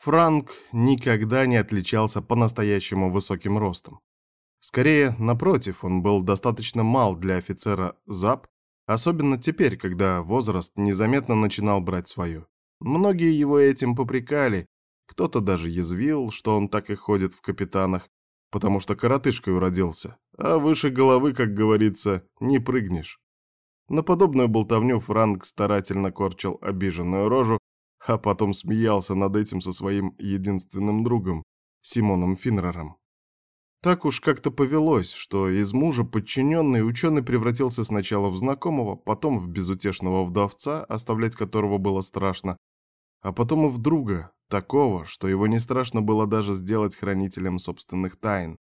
Франк никогда не отличался по-настоящему высоким ростом. Скорее, напротив, он был достаточно мал для офицера ЗАП, особенно теперь, когда возраст незаметно начинал брать свое. Многие его этим попрекали, кто-то даже язвил, что он так и ходит в капитанах, потому что коротышкой уродился, а выше головы, как говорится, не прыгнешь. На подобную болтовню Франк старательно корчил обиженную рожу, а потом смеялся над этим со своим единственным другом, Симоном Финнером. Так уж как-то повелось, что из мужа подчиненный ученый превратился сначала в знакомого, потом в безутешного вдовца, оставлять которого было страшно, а потом и в друга, такого, что его не страшно было даже сделать хранителем собственных тайн,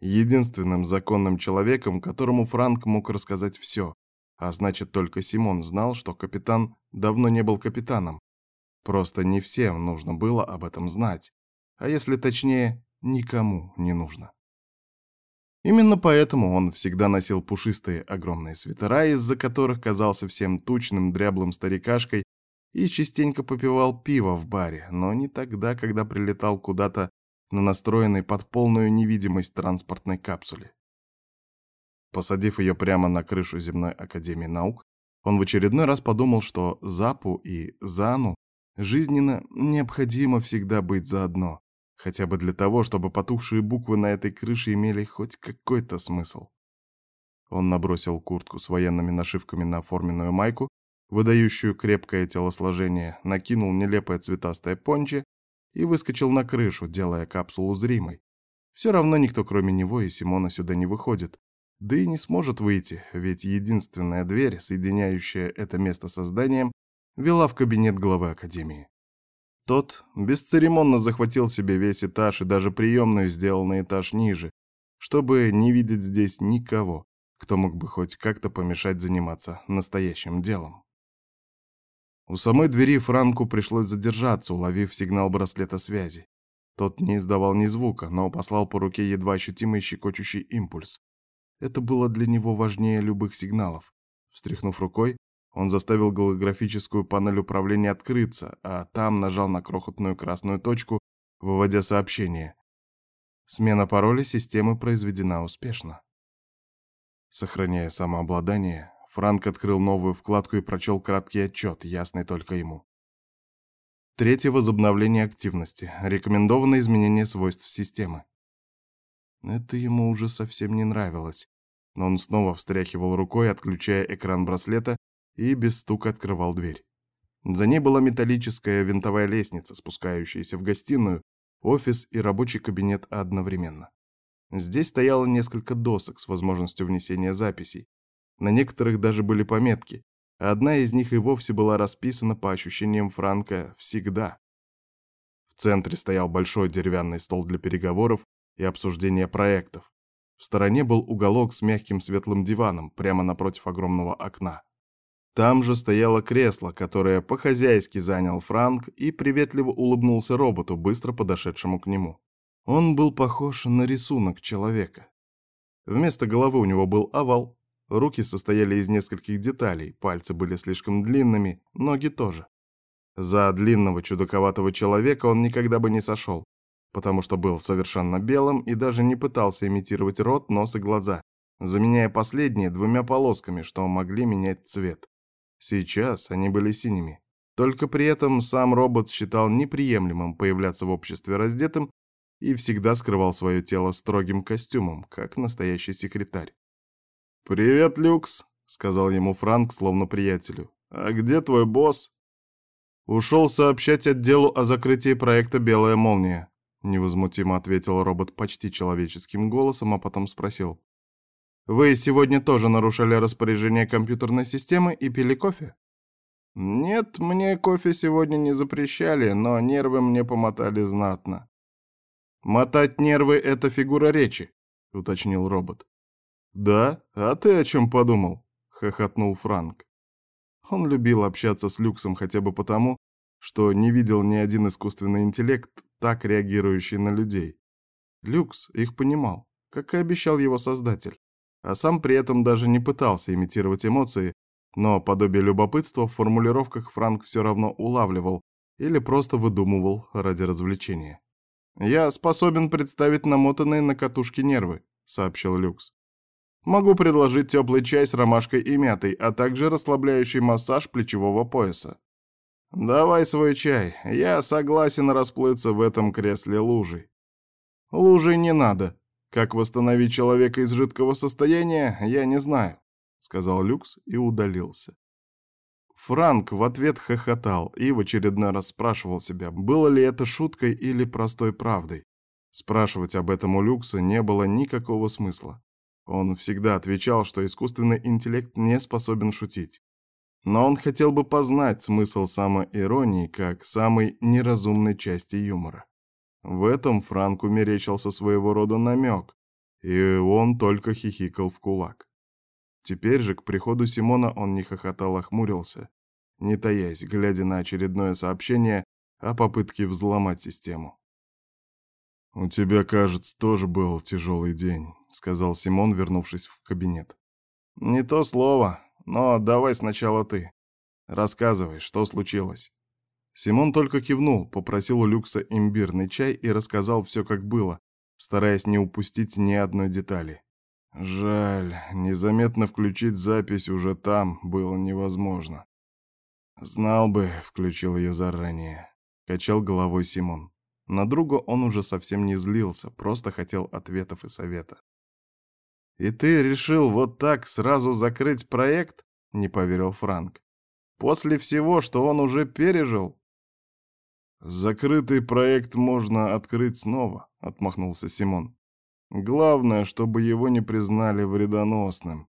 единственным законным человеком, которому Франк мог рассказать все, а значит только Симон знал, что капитан давно не был капитаном, Просто не всем нужно было об этом знать, а если точнее, никому не нужно. Именно поэтому он всегда носил пушистые огромные свитера, из-за которых казался всем тучным дряблым старикашкой и частенько попивал пиво в баре, но не тогда, когда прилетал куда-то на настроенной под полную невидимость транспортной капсуле. Посадив ее прямо на крышу Земной Академии Наук, он в очередной раз подумал, что Запу и Зану Жизненно необходимо всегда быть заодно, хотя бы для того, чтобы потухшие буквы на этой крыше имели хоть какой-то смысл. Он набросил куртку с военными нашивками на оформленную майку, выдающую крепкое телосложение, накинул нелепое цветастое понче и выскочил на крышу, делая капсулу зримой. Все равно никто, кроме него и Симона, сюда не выходит. Да и не сможет выйти, ведь единственная дверь, соединяющая это место со зданием, вела в кабинет главы академии. Тот бесцеремонно захватил себе весь этаж и даже приемную сделал на этаж ниже, чтобы не видеть здесь никого, кто мог бы хоть как-то помешать заниматься настоящим делом. У самой двери Франку пришлось задержаться, уловив сигнал браслета связи. Тот не издавал ни звука, но послал по руке едва ощутимый щекочущий импульс. Это было для него важнее любых сигналов. Встряхнув рукой, он заставил голографическую панель управления открыться, а там нажал на крохотную красную точку, выводя сообщение. Смена пароля системы произведена успешно. Сохраняя самообладание, Франк открыл новую вкладку и прочел краткий отчет, ясный только ему. Третье возобновление активности. Рекомендовано изменение свойств системы. Это ему уже совсем не нравилось, но он снова встряхивал рукой, отключая экран браслета и без стука открывал дверь. За ней была металлическая винтовая лестница, спускающаяся в гостиную, офис и рабочий кабинет одновременно. Здесь стояло несколько досок с возможностью внесения записей. На некоторых даже были пометки. одна из них и вовсе была расписана по ощущениям Франка всегда. В центре стоял большой деревянный стол для переговоров и обсуждения проектов. В стороне был уголок с мягким светлым диваном, прямо напротив огромного окна. Там же стояло кресло, которое по-хозяйски занял Франк и приветливо улыбнулся роботу, быстро подошедшему к нему. Он был похож на рисунок человека. Вместо головы у него был овал, руки состояли из нескольких деталей, пальцы были слишком длинными, ноги тоже. За длинного чудаковатого человека он никогда бы не сошел, потому что был совершенно белым и даже не пытался имитировать рот, нос и глаза, заменяя последние двумя полосками, что могли менять цвет. Сейчас они были синими. Только при этом сам робот считал неприемлемым появляться в обществе раздетым и всегда скрывал свое тело строгим костюмом, как настоящий секретарь. «Привет, Люкс», — сказал ему Франк, словно приятелю. «А где твой босс?» «Ушел сообщать отделу о закрытии проекта «Белая молния», — невозмутимо ответил робот почти человеческим голосом, а потом спросил. Вы сегодня тоже нарушали распоряжение компьютерной системы и пили кофе? Нет, мне кофе сегодня не запрещали, но нервы мне помотали знатно. Мотать нервы — это фигура речи, уточнил робот. Да? А ты о чем подумал? хохотнул Франк. Он любил общаться с Люксом хотя бы потому, что не видел ни один искусственный интеллект, так реагирующий на людей. Люкс их понимал, как и обещал его создатель а сам при этом даже не пытался имитировать эмоции, но подобие любопытства в формулировках Франк все равно улавливал, или просто выдумывал ради развлечения. «Я способен представить намотанные на катушки нервы», — сообщил Люкс. «Могу предложить теплый чай с ромашкой и мятой, а также расслабляющий массаж плечевого пояса. Давай свой чай, я согласен расплыться в этом кресле лужей». «Лужей не надо. Как восстановить человека из жидкого состояния, я не знаю», — сказал Люкс и удалился. Франк в ответ хохотал и в очередной раз спрашивал себя, было ли это шуткой или простой правдой. Спрашивать об этом у Люкса не было никакого смысла. Он всегда отвечал, что искусственный интеллект не способен шутить. Но он хотел бы познать смысл самоиронии как самой неразумной части юмора. В этом Франку мерещился своего рода намек, и он только хихикал в кулак. Теперь же к приходу Симона он не хохотал, а хмурился, не таясь, глядя на очередное сообщение о попытке взломать систему. «У тебя, кажется, тоже был тяжелый день», — сказал Симон, вернувшись в кабинет. «Не то слово, но давай сначала ты. Рассказывай, что случилось». Симон только кивнул, попросил у Люкса имбирный чай и рассказал все, как было, стараясь не упустить ни одной детали. Жаль, незаметно включить запись уже там было невозможно. «Знал бы», — включил ее заранее. Качал головой Симон. На друга он уже совсем не злился, просто хотел ответов и совета. «И ты решил вот так сразу закрыть проект?» — не поверил Франк. «После всего, что он уже пережил?» «Закрытый проект можно открыть снова», — отмахнулся Симон. «Главное, чтобы его не признали вредоносным.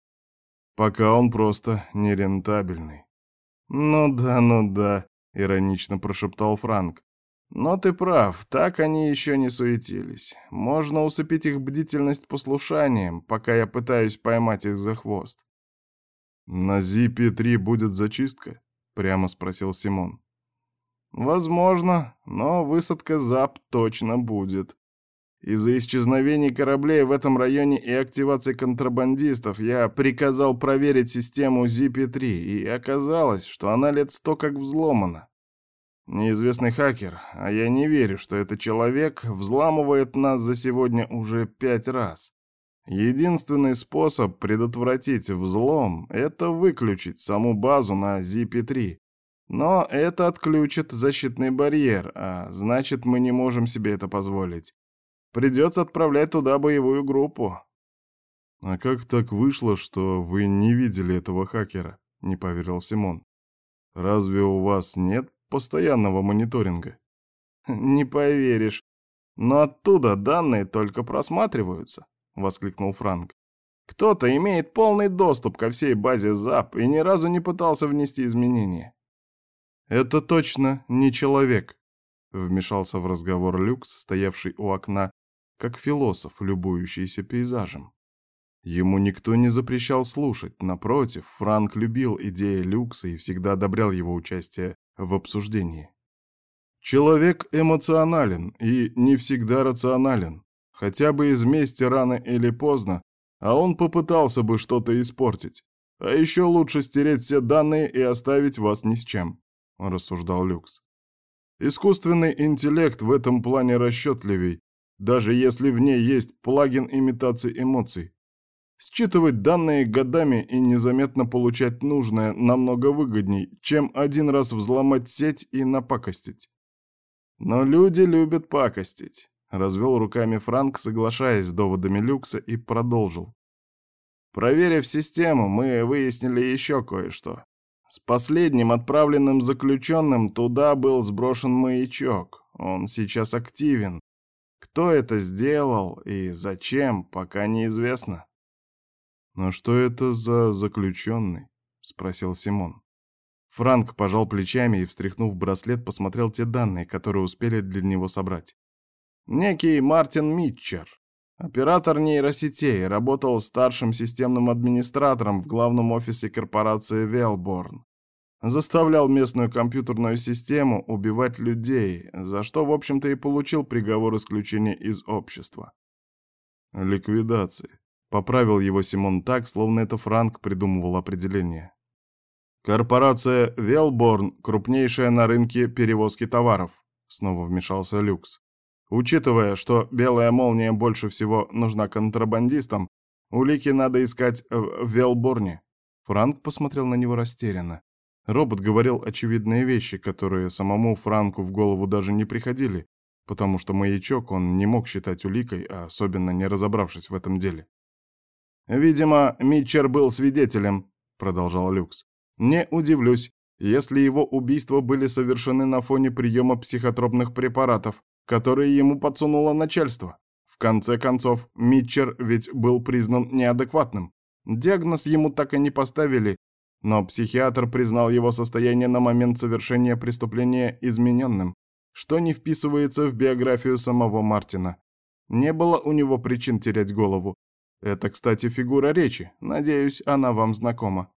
Пока он просто нерентабельный». «Ну да, ну да», — иронично прошептал Франк. «Но ты прав, так они еще не суетились. Можно усыпить их бдительность послушанием, пока я пытаюсь поймать их за хвост». «На Зипе-3 будет зачистка?» — прямо спросил Симон. «Возможно, но высадка ЗАП точно будет. Из-за исчезновений кораблей в этом районе и активации контрабандистов я приказал проверить систему ZP-3, и оказалось, что она лет сто как взломана. Неизвестный хакер, а я не верю, что это человек, взламывает нас за сегодня уже пять раз. Единственный способ предотвратить взлом — это выключить саму базу на ZP-3. Но это отключит защитный барьер, а значит, мы не можем себе это позволить. Придется отправлять туда боевую группу. А как так вышло, что вы не видели этого хакера? Не поверил Симон. Разве у вас нет постоянного мониторинга? Не поверишь. Но оттуда данные только просматриваются, воскликнул Франк. Кто-то имеет полный доступ ко всей базе ЗАП и ни разу не пытался внести изменения. Это точно не человек, вмешался в разговор Люкс, стоявший у окна как философ, любующийся пейзажем. Ему никто не запрещал слушать, напротив, Франк любил идеи Люкса и всегда одобрял его участие в обсуждении. Человек эмоционален и не всегда рационален. Хотя бы из мести рано или поздно, а он попытался бы что-то испортить. А еще лучше стереть все данные и оставить вас ни с чем, рассуждал Люкс. Искусственный интеллект в этом плане расчетливей, даже если в ней есть плагин имитации эмоций. Считывать данные годами и незаметно получать нужное намного выгодней, чем один раз взломать сеть и напакостить. Но люди любят пакостить. Развел руками Франк, соглашаясь с доводами Люкса, и продолжил. Проверив систему, мы выяснили еще кое-что. С последним отправленным заключенным туда был сброшен маячок. Он сейчас активен, кто это сделал и зачем, пока неизвестно. «Но что это за заключенный?» — спросил Симон. Франк пожал плечами и, встряхнув браслет, посмотрел те данные, которые успели для него собрать. Некий Мартин Митчер, оператор нейросетей, работал старшим системным администратором в главном офисе корпорации Велборн. Заставлял местную компьютерную систему убивать людей, за что, в общем-то, и получил приговор исключения из общества. Ликвидации. Поправил его Симон так, словно это Франк придумывал определение. Корпорация Велборн, крупнейшая на рынке перевозки товаров, снова вмешался Люкс. Учитывая, что белая молния больше всего нужна контрабандистам, улики надо искать в Велборне. Франк посмотрел на него растерянно. Робот говорил очевидные вещи, которые самому Франку в голову даже не приходили, потому что маячок он не мог считать уликой, особенно не разобравшись в этом деле. «Видимо, Митчер был свидетелем», — продолжал Люкс. «Не удивлюсь, если его убийства были совершены на фоне приема психотропных препаратов, которые ему подсунуло начальство. В конце концов, Митчер ведь был признан неадекватным. Диагноз ему так и не поставили, но психиатр признал его состояние на момент совершения преступления измененным, что не вписывается в биографию самого Мартина. Не было у него причин терять голову. Это, кстати, фигура речи. Надеюсь, она вам знакома.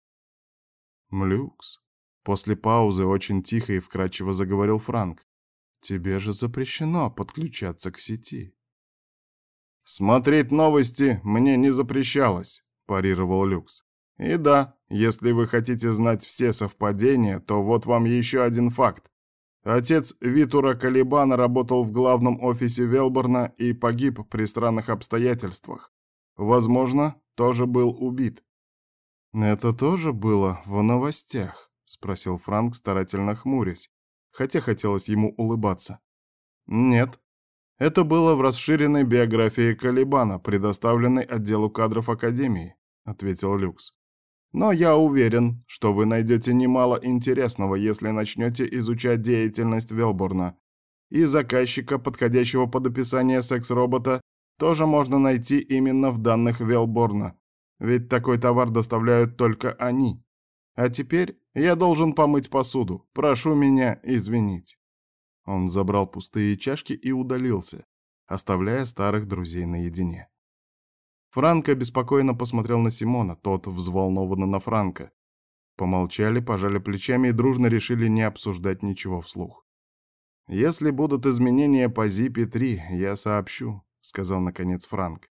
Млюкс. После паузы очень тихо и вкрадчиво заговорил Франк. Тебе же запрещено подключаться к сети. Смотреть новости мне не запрещалось, парировал Люкс. И да, если вы хотите знать все совпадения, то вот вам еще один факт. Отец Витура Калибана работал в главном офисе Велборна и погиб при странных обстоятельствах. Возможно, тоже был убит. «Это тоже было в новостях?» — спросил Франк, старательно хмурясь, хотя хотелось ему улыбаться. «Нет. Это было в расширенной биографии Калибана, предоставленной отделу кадров Академии», — ответил Люкс. Но я уверен, что вы найдете немало интересного, если начнете изучать деятельность Велборна. И заказчика, подходящего под описание секс-робота, тоже можно найти именно в данных Велборна. Ведь такой товар доставляют только они. А теперь я должен помыть посуду. Прошу меня извинить. Он забрал пустые чашки и удалился, оставляя старых друзей наедине. Франко беспокойно посмотрел на Симона, тот взволнованно на Франка. Помолчали, пожали плечами и дружно решили не обсуждать ничего вслух. «Если будут изменения по Зипе-3, я сообщу», — сказал наконец Франк.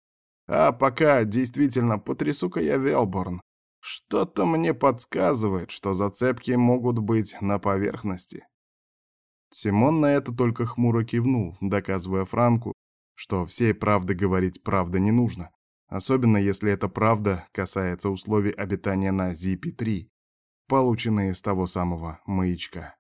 «А пока, действительно, потрясу-ка я Велборн. Что-то мне подсказывает, что зацепки могут быть на поверхности». Симон на это только хмуро кивнул, доказывая Франку, что всей правды говорить правда не нужно, Особенно если эта правда касается условий обитания на Зипе-3, полученные с того самого маячка.